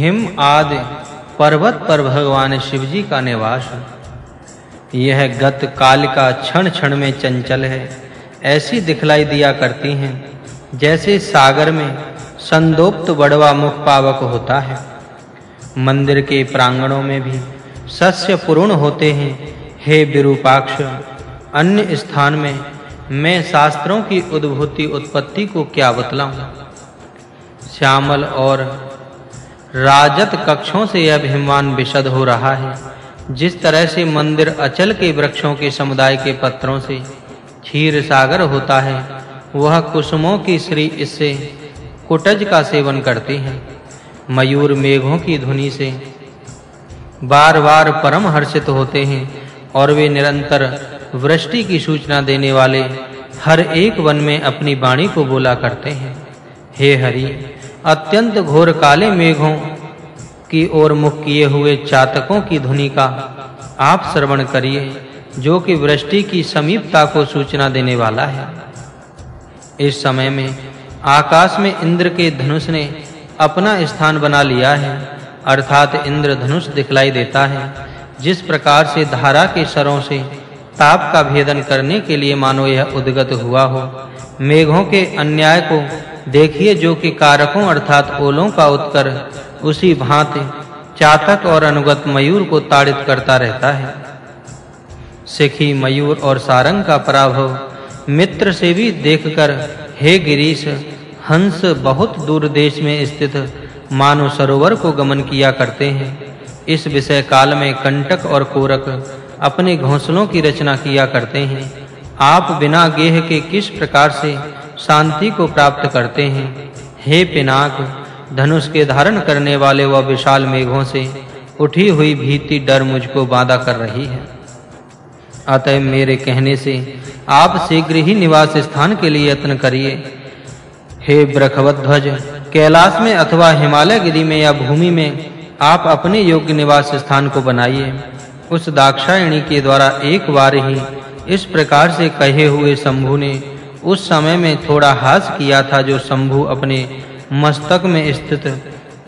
Him आदि पर्वत पर भगवान शिव जी का निवास यह गत काल का क्षण क्षण में चंचल है। ऐसी दिखलाई दिया करती हैं, जैसे सागर में संदोप्त बड़वा मुख पावक होता है। मंदिर के प्रांगणों में भी सस्य पूर्ण होते हैं। हे विरूपाक्ष, अन्य स्थान में मैं शास्त्रों की उद्भूति उत्पत्ति को क्या बतलाऊं? श्यामल और राजत कक्षों से अभिमान विशद हो रहा है। जिस तरह से मंदिर अचल के वृक्षों के समुदाय के पत्रों से क्षीर सागर होता है, वह कुसुमों की श्री इससे कुटज का सेवन करती हैं। मयूर मेघों की ध्वनि से बार-बार परम हर्षित होते हैं और वे निरंतर वृष्टि की सूचना देने वाले हर एक वन में अपनी वाणी को बोला करते हैं। हे हरि अत्यंत घोर काले मेघों की ओर मुख किए हुए चातकों की ध्वनि का आप श्रवण करिए, जो कि वृष्टि की समीपता को सूचना देने वाला है। इस समय में आकाश में इंद्र के धनुष ने अपना स्थान बना लिया है, अर्थात इंद्र धनुष दिखलाई देता है, जिस प्रकार से धारा के सरों से ताप का भेदन करने के लिए मानो यह उद्गत हुआ हो, मेघों के अन्याय को देखिए जो कि कारकों अर्थात ओलों का उत्कर उसी भांति चातक और अनुगत मयूर को ताड़ित करता रहता है। सिखी मयूर और सारंग का पराभव मित्र से भी देखकर, हे गिरीश, हंस बहुत दूर देश में स्थित मानव सरोवर को गमन किया करते हैं। इस विषय काल में कंटक और कोरक अपने घोंसलों की रचना किया करते हैं। आप बिना गेह के किस प्रकार से शांति को प्राप्त करते हैं। हे पिनाक, धनुष के धारण करने वाले वह वा विशाल मेघों से उठी हुई भीति डर मुझको बाधा कर रही है। अतः मेरे कहने से आप शीघ्र ही निवास स्थान के लिए यत्न करिए। हे ब्रखवत ध्वज कैलाश में अथवा हिमालय गिरी में या भूमि में आप अपने योग्य निवास स्थान को बनाइए। उस दाक्षायणी के द्वारा एक बार ही इस प्रकार से कहे हुए शंभु ने उस समय में थोड़ा हास किया था जो शंभु अपने मस्तक में स्थित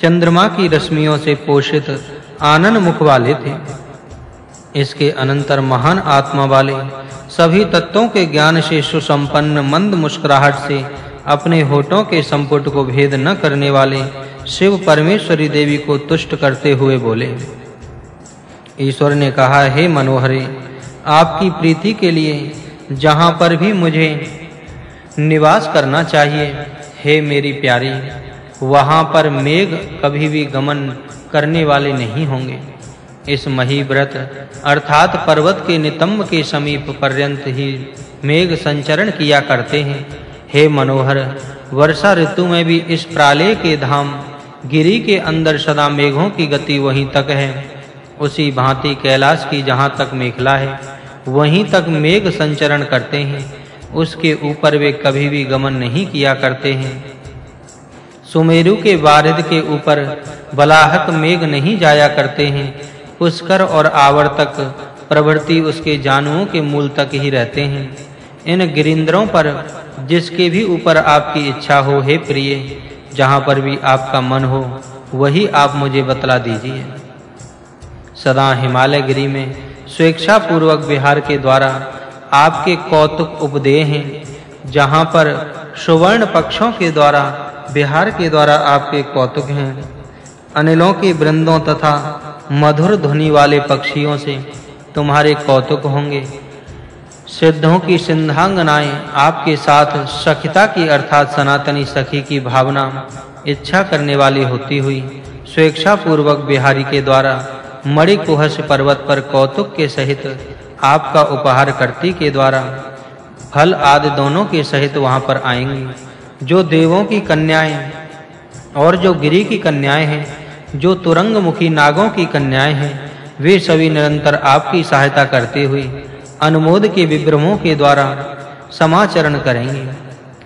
चंद्रमा की रश्मियों से पोषित आनंद मुख वाले थे। इसके अनंतर महान आत्मा वाले सभी तत्वों के ज्ञान से सुसंपन्न मंद मुस्कुराहट से अपने होठों के संपुट को भेद न करने वाले शिव परमेश्वरी देवी को तुष्ट करते हुए बोले, ईश्वर ने कहा, हे मनोहरे, आपकी प्रीति के लिए जहाँ पर भी मुझे निवास करना चाहिए। हे मेरी प्यारी, वहाँ पर मेघ कभी भी गमन करने वाले नहीं होंगे। इस महिव्रत, अर्थात पर्वत के नितंब के समीप पर्यंत ही मेघ संचरण किया करते हैं। हे मनोहर, वर्षा ऋतु में भी इस प्राले के धाम, गिरी के अंदर सदा मेघों की गति वहीं तक है। उसी भांति कैलाश की जहाँ तक मेखला है, वहीं तक मेघ संचरण करते हैं। उसके ऊपर वे कभी भी गमन नहीं किया करते हैं। सुमेरु के बारिद के ऊपर बलाहक मेघ नहीं जाया करते हैं। पुष्कर और आवर्तक प्रवृत्ति उसके जानुओं के मूल तक ही रहते हैं। इन गिरिंद्रों पर जिसके भी ऊपर आपकी इच्छा हो, हे प्रिय, जहाँ पर भी आपका मन हो, वही आप मुझे बतला दीजिए। सदा हिमालय गिरी में स्वेच्छा पूर्वक विहार के द्वारा आपके कौतुक उपदेह हैं, जहाँ पर सुवर्ण पक्षों के द्वारा, बिहार के द्वारा आपके कौतुक हैं। अनिलों के वृंदों तथा मधुर ध्वनि वाले पक्षियों से तुम्हारे कौतुक होंगे। सिद्धों की सिंधांगनाएँ आपके साथ सखिता की अर्थात सनातनी सखी की भावना, इच्छा करने वाली होती हुई स्वेच्छा पूर्वक बिहारी के द्वारा मणिकुहस पर्वत पर कौतुक के सहित आपका उपहार करती के द्वारा। फल आदि दोनों के सहित वहाँ पर आएँगे। जो देवों की कन्याएँ और जो गिरी की कन्याएँ हैं, जो तुरंग मुखी नागों की कन्याएँ हैं, वे सभी निरंतर आपकी सहायता करते हुए अनुमोद के विग्रहों के द्वारा समाचरण करेंगे।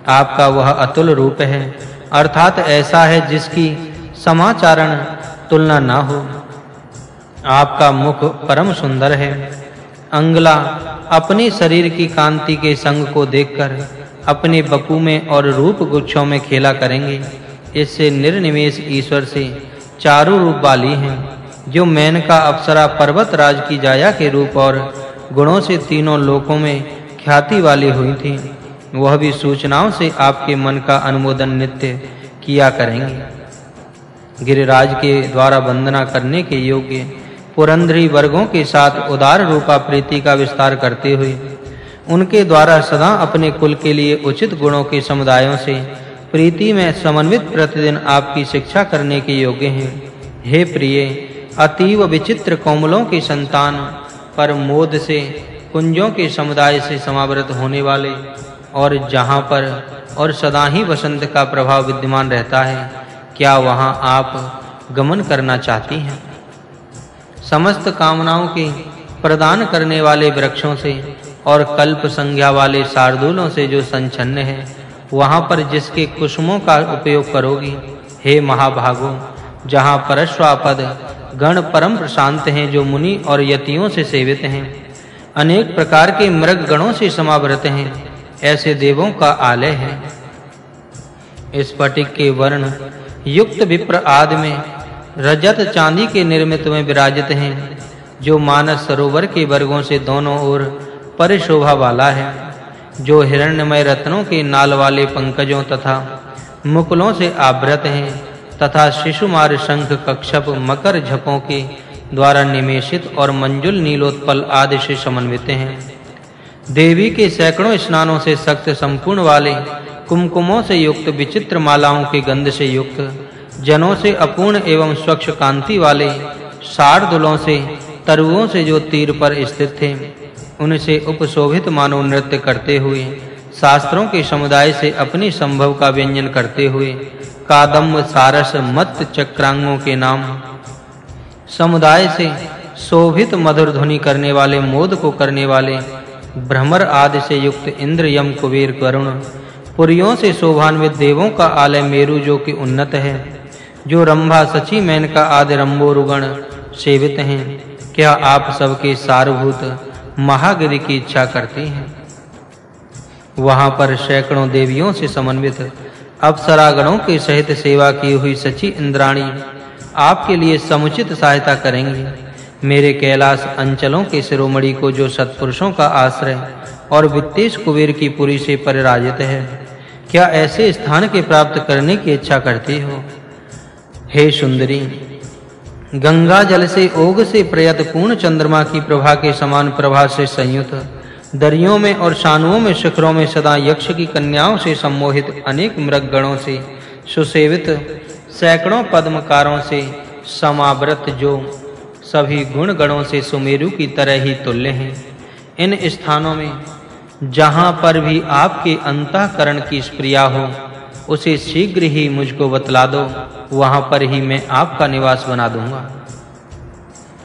आपका वह अतुल रूप है, अर्थात ऐसा है जिसकी समाचारण तुलना ना हो। आपका मुख परम सुंदर है अंगला अपने शरीर की कांति के संग को देखकर अपने बपू में और रूप गुच्छों में खेला करेंगे। इससे निर्निमेष ईश्वर से चारों रूप वाली हैं, जो मेनका अप्सरा पर्वत राज की जाया के रूप और गुणों से तीनों लोकों में ख्याति वाली हुई थी। वह भी सूचनाओं से आपके मन का अनुमोदन नित्य किया करेंगे। गिरिराज के द्वारा वंदना करने के योग्य पुरंदरी वर्गों के साथ उदार रूपा प्रीति का विस्तार करते हुए उनके द्वारा सदा अपने कुल के लिए उचित गुणों के समुदायों से, प्रीति में समन्वित प्रतिदिन आपकी शिक्षा करने के योग्य हैं। हे प्रिय, अतीव विचित्र कोमलों की संतान, पर मोद से, कुंजों के समुदाय से समावृत होने वाले, और जहाँ पर और सदा ही वसंत का प्रभाव विद्यमान रहता है, क्या वहाँ आप गमन करना चाहती हैं? समस्त कामनाओं के प्रदान करने वाले वृक्षों से और कल्प संज्ञा वाले शार्दूलों से जो संचन्न है, वहाँ पर जिसके कुसुमों का उपयोग करोगी, हे महाभागो, जहाँ परश्वापद गण परम प्रशांत हैं जो मुनि और यतियों से सेवित हैं, अनेक प्रकार के मृग गणों से समावृत हैं, ऐसे देवों का आलय है। स्फटिक के वर्ण युक्त विप्र आदि में रजत चांदी के निर्मित में विराजित हैं, जो मानस सरोवर के वर्गों से दोनों ओर परिशोभा वाला है, जो हिरण्यमय रत्नों के नाल वाले पंकजों तथा मुकुलों से आवृत हैं, तथा शिशुमार शंख कक्षप मकर झपों के द्वारा निमेषित और मंजुल नीलोत्पल आदि से समन्वित हैं। देवी के सैकड़ों स्नानों से सख्त संपूर्ण वाले कुमकुमों से युक्त विचित्र मालाओं के गंध से युक्त जनों से अपूर्ण एवं स्वच्छ कांति वाले शार्दुलों से तरुओं से जो तीर पर स्थित थे, उनसे उपशोभित मानव नृत्य करते हुए, शास्त्रों के समुदाय से अपनी संभव का व्यंजन करते हुए, कादम्ब सारस मत चक्रांगों के नाम, समुदाय से शोभित मधुर ध्वनि करने वाले, मोद को करने वाले, भ्रमर आदि से युक्त इंद्र यम कुबेर करुण, पुरियों से शोभान्वित देवों का आलय मेरु जो कि उन्नत है जो रंभा सची मैन का आदि रंबोरुगण सेवित हैं, क्या आप सबके सारभूत महागिरि की इच्छा करते हैं? वहाँ पर सैकड़ों देवियों से समन्वित, अप्सरागणों के सहित सेवा की हुई सची इंद्राणी आपके लिए समुचित सहायता करेंगी। मेरे कैलाश अंचलों के शिरोमणि को जो सत्पुरुषों का आश्रय और वित्तेश कुबेर की पुरी से परिराजित है, क्या ऐसे स्थान के प्राप्त करने की इच्छा करती हो? हे सुंदरी, गंगा जल से ओग से प्रयत पूर्ण चंद्रमा की प्रभा के समान प्रभा से संयुक्त, दरियों में और शानुओं में, शिखरों में सदा यक्ष की कन्याओं से सम्मोहित अनेक मृग गणों से सुसेवित, सैकड़ों पद्मकारों से समावृत जो सभी गुण गणों से सुमेरु की तरह ही तुल्य हैं। इन स्थानों में जहाँ पर भी आपके अंतःकरण की स्प्रिया हो उसे शीघ्र ही मुझको बतला दो, वहाँ पर ही मैं आपका निवास बना दूँगा।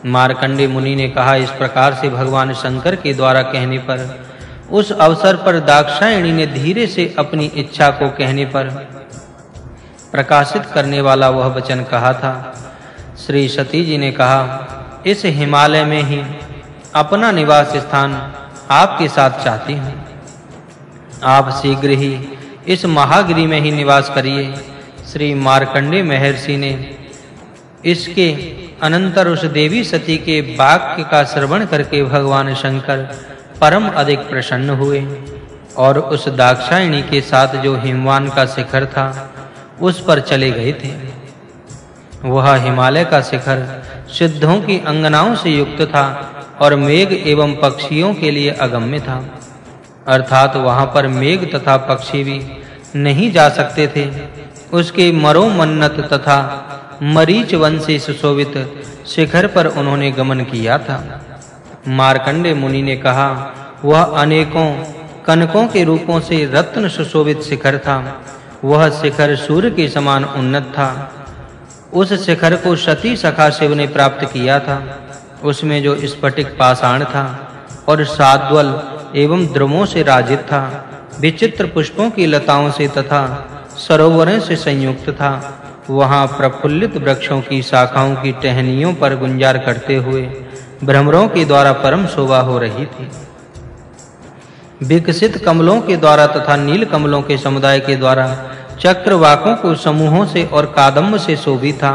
मार्कंडे मुनि ने कहा, इस प्रकार से भगवान शंकर के द्वारा कहने पर, उस अवसर पर दाक्षायणी ने धीरे से अपनी इच्छा को कहने पर प्रकाशित करने वाला वह वचन कहा था। श्री सती जी ने कहा, इस हिमालय में ही अपना निवास स्थान आपके साथ चाहती हूँ। आप शीघ्र ही इस महागिरी में ही निवास करिए, श्री मार्कंडे महर्षि ने। इसके अनंतर उस देवी सती के वाक्य का श्रवण करके भगवान शंकर परम अधिक प्रसन्न हुए और उस दाक्षायणी के साथ जो हिमवान का शिखर था, उस पर चले गए थे। वह हिमालय का शिखर सिद्धों की अंगनाओं से युक्त था और मेघ एवं पक्षियों के लिए अगम्य था। अर्थात वहाँ पर मेघ तथा पक्षी भी नहीं जा सकते थे। उसके मरो मन्नत तथा मरीच वन से सुशोभित शिखर पर उन्होंने गमन किया था। मार्कंडे मुनि ने कहा, वह अनेकों कनकों के रूपों से रत्न सुशोभित शिखर था। वह शिखर सूर्य के समान उन्नत था। उस शिखर को सती सखा शिव ने प्राप्त किया था। उसमें जो स्फटिक पाषाण था और साद्वल एवं द्रमों से राजित था, विचित्र पुष्पों की लताओं से तथा सरोवरों से संयुक्त था। वहाँ प्रफुल्लित वृक्षों की शाखाओं की टहनियों पर गुंजार करते हुए भ्रमरों के द्वारा परम शोभा हो रही थी। विकसित कमलों के द्वारा तथा नील कमलों के समुदाय के द्वारा चक्रवाकों को समूहों से और कादम्ब से शोभित था।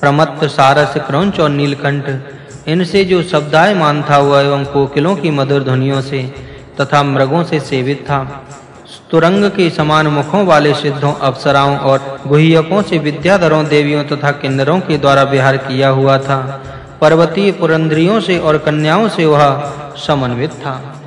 प्रमत्त सारस, क्रौंच और नीलकंठ इनसे जो शब्दाय मान था हुआ एवं कोकिलों की मधुर ध्वनियों से तथा मृगों से सेवित था। तुरंग के समान मुखों वाले सिद्धों, अप्सराओं और गुहियकों से विद्याधरों, देवियों तथा किन्नरों के द्वारा विहार किया हुआ था। पर्वतीय पुरंद्रियों से और कन्याओं से वह समन्वित था।